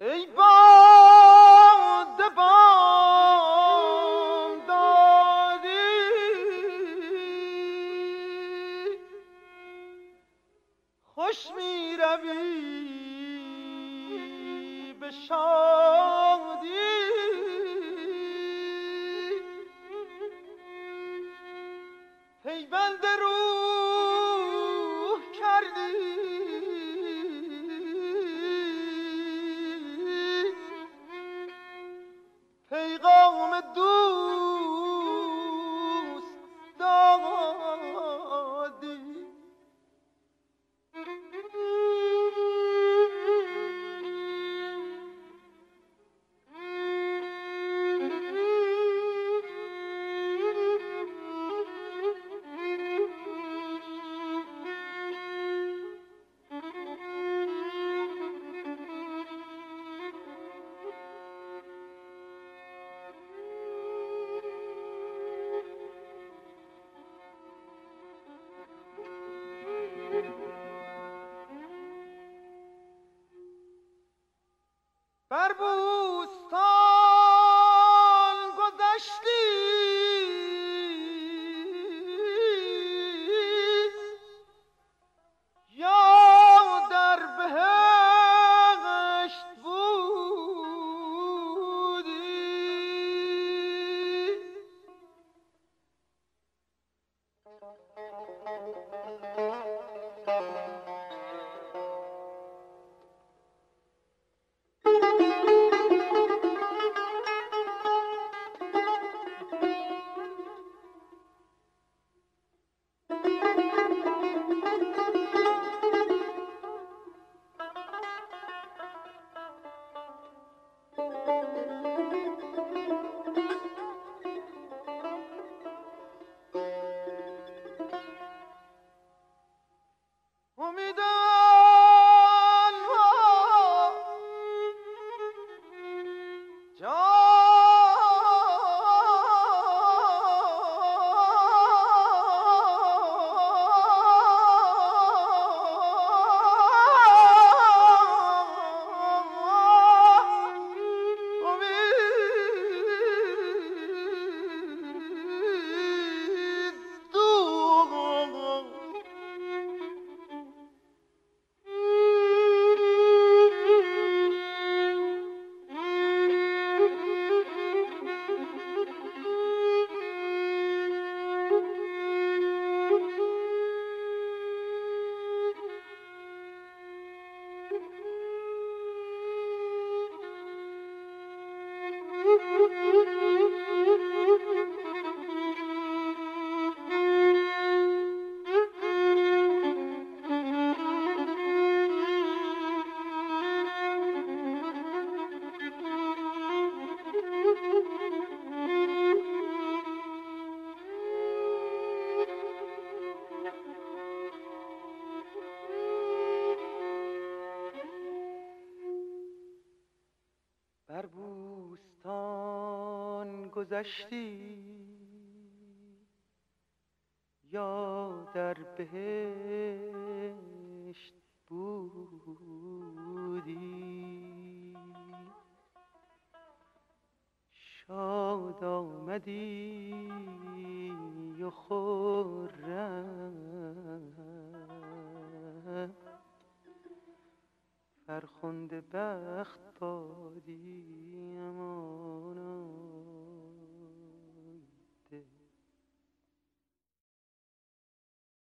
ای باد بام دادی خوش می روی به شادی پیوند روح کردی بر بوستان گذشتی. یا در بهشت بودی. شاد آمدی و خرم. فرخنده بخت بادیم.